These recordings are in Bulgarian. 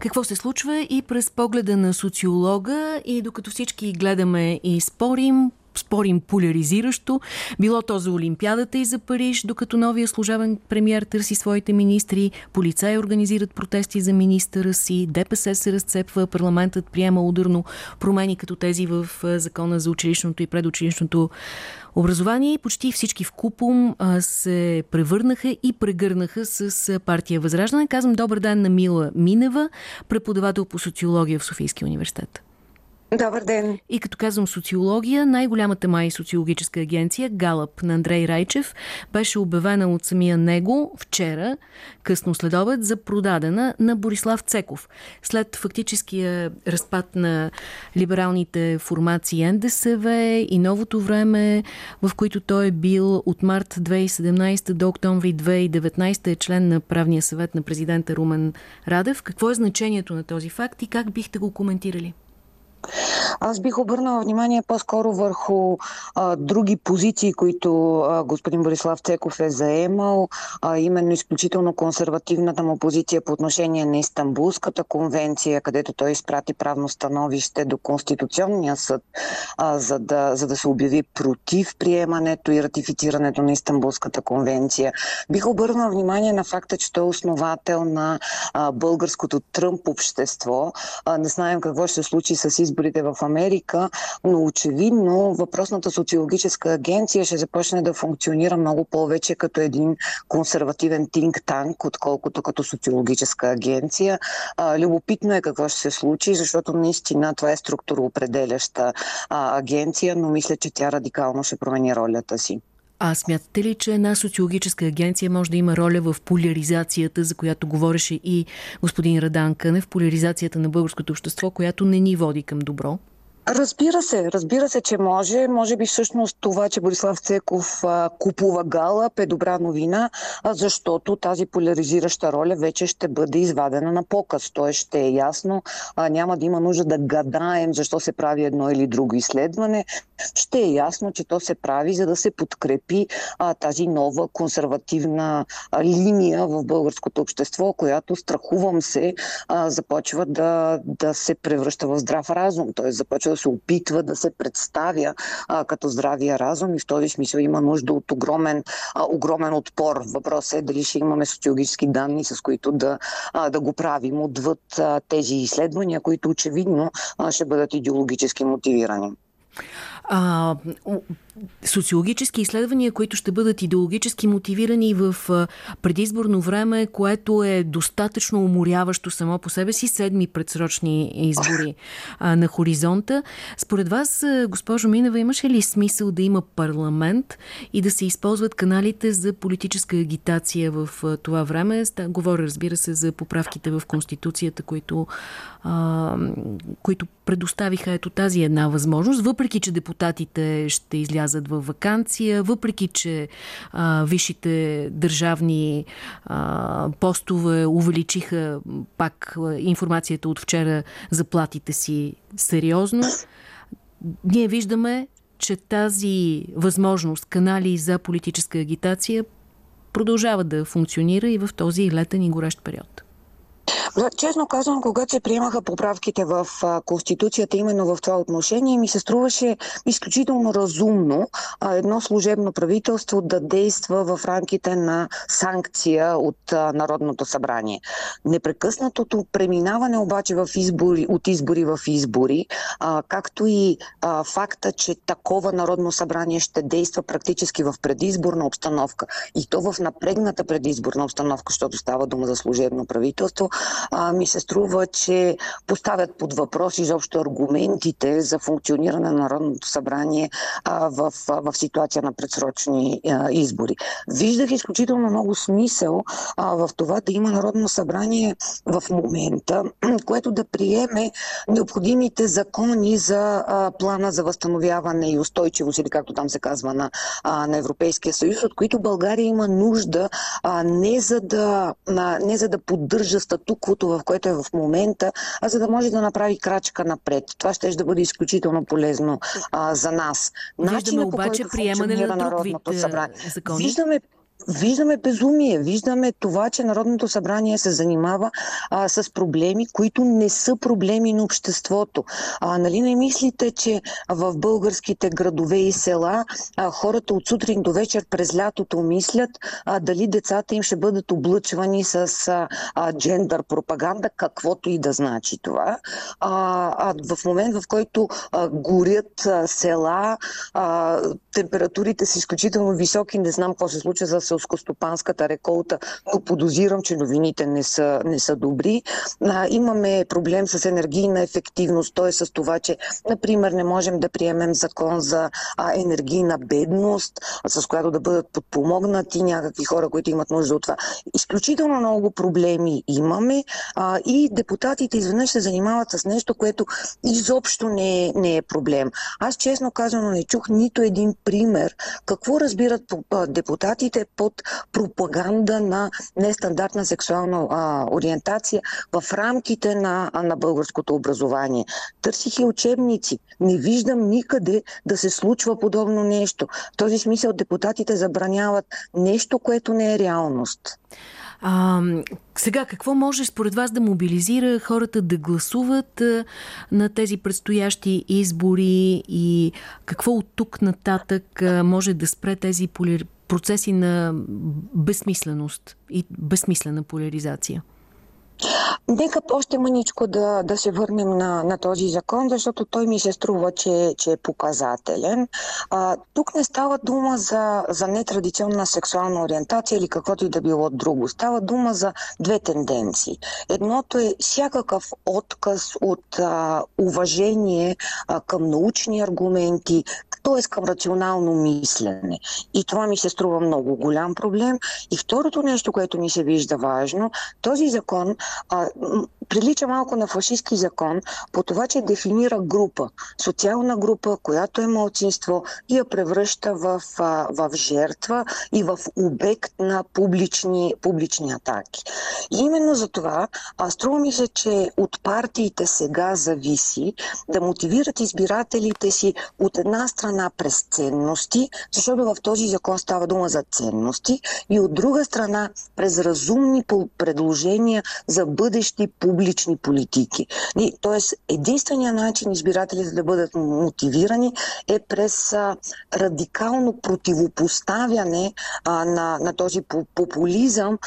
Какво се случва и през погледа на социолога и докато всички гледаме и спорим, спорим поляризиращо, било то за Олимпиадата и за Париж, докато новия служавен премьер търси своите министри, полицаи организират протести за министъра си, ДПС се разцепва, парламентът приема ударно промени като тези в закона за училищното и предучилищното образование почти всички в купум се превърнаха и прегърнаха с партия Възраждане. Казвам добър ден на Мила Минева, преподавател по социология в Софийския университет. Добър ден. И като казвам социология, най-голямата май социологическа агенция, Галъп на Андрей Райчев, беше обявена от самия него вчера, късно следобед, за продадена на Борислав Цеков. След фактическия разпад на либералните формации НДСВ и новото време, в които той е бил от март 2017 до октомври 2019 е член на правния съвет на президента Румен Радев. Какво е значението на този факт и как бихте го коментирали? Аз бих обърнала внимание по-скоро върху а, други позиции, които а, господин Борислав Цеков е заемал, а, именно изключително консервативната му позиция по отношение на Истанбулската конвенция, където той изпрати правно становище до Конституционния съд, а, за, да, за да се обяви против приемането и ратифицирането на Истанбулската конвенция. Бих обърнала внимание на факта, че той е основател на а, българското Тръмп общество. А, не знаем какво ще случи с изборите в Америка, но очевидно въпросната социологическа агенция ще започне да функционира много повече като един консервативен think tank, отколкото като социологическа агенция. А, любопитно е какво ще се случи, защото наистина това е структуроопределяща агенция, но мисля, че тя радикално ще промени ролята си. А смятате ли, че една социологическа агенция може да има роля в поляризацията, за която говореше и господин Радан Кънев, поляризацията на българското общество, която не ни води към добро? Разбира се, разбира се, че може. Може би всъщност това, че Борислав Цеков а, купува Галап е добра новина, а, защото тази поляризираща роля вече ще бъде извадена на показ. Той ще е ясно, а, няма да има нужда да гадаем защо се прави едно или друго изследване. Ще е ясно, че то се прави за да се подкрепи а, тази нова консервативна а, линия в българското общество, която страхувам се а, започва да, да се превръща в здрав разум. Т.е. започва да се опитва да се представя а, като здравия разум и в този смисъл има нужда от огромен, а, огромен отпор. Въпросът е дали ще имаме социологически данни, с които да, а, да го правим отвъд а, тези изследвания, които очевидно а, ще бъдат идеологически мотивирани. А, социологически изследвания, които ще бъдат идеологически мотивирани в предизборно време, което е достатъчно уморяващо само по себе си, седми предсрочни избори а, на хоризонта. Според вас, госпожо Минева, имаше ли смисъл да има парламент и да се използват каналите за политическа агитация в това време? Говоря, разбира се, за поправките в Конституцията, които, а, които предоставиха ето тази една възможност, въпреки че депутатите ще излязат излязат във вакансия, въпреки че а, висшите държавни а, постове увеличиха пак информацията от вчера заплатите си сериозно. Ние виждаме, че тази възможност, канали за политическа агитация продължава да функционира и в този летен и горещ период. Честно казвам, когато се приемаха поправките в Конституцията именно в това отношение, ми се струваше изключително разумно едно служебно правителство да действа в рамките на санкция от Народното събрание. Непрекъснатото преминаване обаче в избори, от избори в избори, както и факта, че такова Народно събрание ще действа практически в предизборна обстановка и то в напрегната предизборна обстановка, защото става дума за служебно правителство, а, ми се струва, че поставят под въпрос изобщо аргументите за функциониране на Народното събрание а, в, в ситуация на предсрочни а, избори. Виждах изключително много смисъл а, в това да има Народно събрание в момента, което да приеме необходимите закони за а, плана за възстановяване и устойчивост, или както там се казва на, а, на Европейския съюз, от които България има нужда а, не, за да, а, не за да поддържа статук статуквото, в което е в момента, а за да може да направи крачка напред. Това ще да бъде изключително полезно а, за нас. Виждаме Начина, обаче приемане на друг вид събрание. закони. Виждаме виждаме безумие, виждаме това, че Народното събрание се занимава а, с проблеми, които не са проблеми на обществото. А, нали не мислите, че в българските градове и села а, хората от сутрин до вечер през лятото мислят а, дали децата им ще бъдат облъчвани с а, а, джендър пропаганда, каквото и да значи това. А, а в момент, в който а, горят а, села, а, температурите са изключително високи, не знам какво се случва за селскостопанската реколта, но подозирам, че новините не са, не са добри. А, имаме проблем с енергийна ефективност, т.е. с това, че, например, не можем да приемем закон за а, енергийна бедност, с която да бъдат подпомогнати някакви хора, които имат нужда от това. Изключително много проблеми имаме а, и депутатите изведнъж се занимават с нещо, което изобщо не е, не е проблем. Аз честно казано не чух нито един пример какво разбират депутатите под пропаганда на нестандартна сексуална а, ориентация в рамките на, на българското образование. Търсих и учебници. Не виждам никъде да се случва подобно нещо. В този смисъл депутатите забраняват нещо, което не е реалност. А, сега, какво може според вас да мобилизира хората да гласуват а, на тези предстоящи избори и какво от тук нататък а, може да спре тези поли... процеси на безсмисленост и безсмислена поляризация? Нека още мъничко да, да се върнем на, на този закон, защото той ми се струва, че, че е показателен. А, тук не става дума за, за нетрадиционна сексуална ориентация или каквото и да било друго. Става дума за две тенденции. Едното е всякакъв отказ от а, уважение а, към научни аргументи, т.е. към рационално мислене. И това ми се струва много голям проблем. И второто нещо, което ми се вижда важно, този закон а, прилича малко на фашистски закон по това, че дефинира група, социална група, която е малцинство и я превръща в, в жертва и в обект на публични, публични атаки. И именно за това, а струва ми се, че от партиите сега зависи да мотивират избирателите си от една страна през ценности, защото в този закон става дума за ценности, и от друга страна през разумни предложения за бъдещи публични политики. Тоест, единственият начин избирателите да бъдат мотивирани е през радикално противопоставяне на, на този популизъм,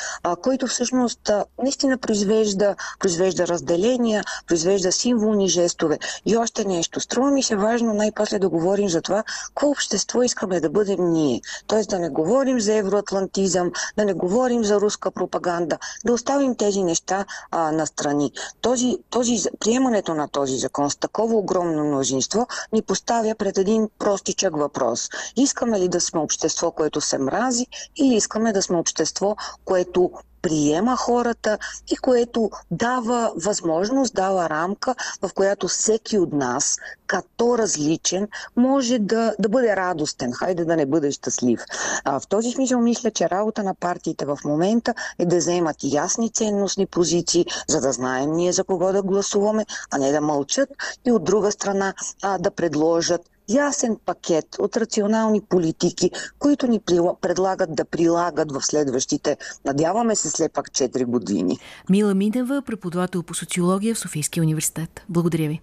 който всъщност наистина произвежда, произвежда разделения, произвежда символни жестове. И още нещо. Струва ми се важно най-после да говорим за това, какво общество искаме да бъдем ние. Тоест да не говорим за евроатлантизъм, да не говорим за руска пропаганда, да оставим тези неща а, на страни. Този, този, приемането на този закон с такова огромно мнозинство ни поставя пред един простичък въпрос. Искаме ли да сме общество, което се мрази или искаме да сме общество, което приема хората и което дава възможност, дава рамка, в която всеки от нас, като различен, може да, да бъде радостен, хайде да не бъде щастлив. А, в този смисъл мисля, че работа на партиите в момента е да вземат ясни ценностни позиции, за да знаем ние за кого да гласуваме, а не да мълчат и от друга страна а, да предложат ясен пакет от рационални политики, които ни предлагат да прилагат в следващите, надяваме се след пак 4 години. Мила Минева, преподавател по социология в Софийския университет. Благодаря ви.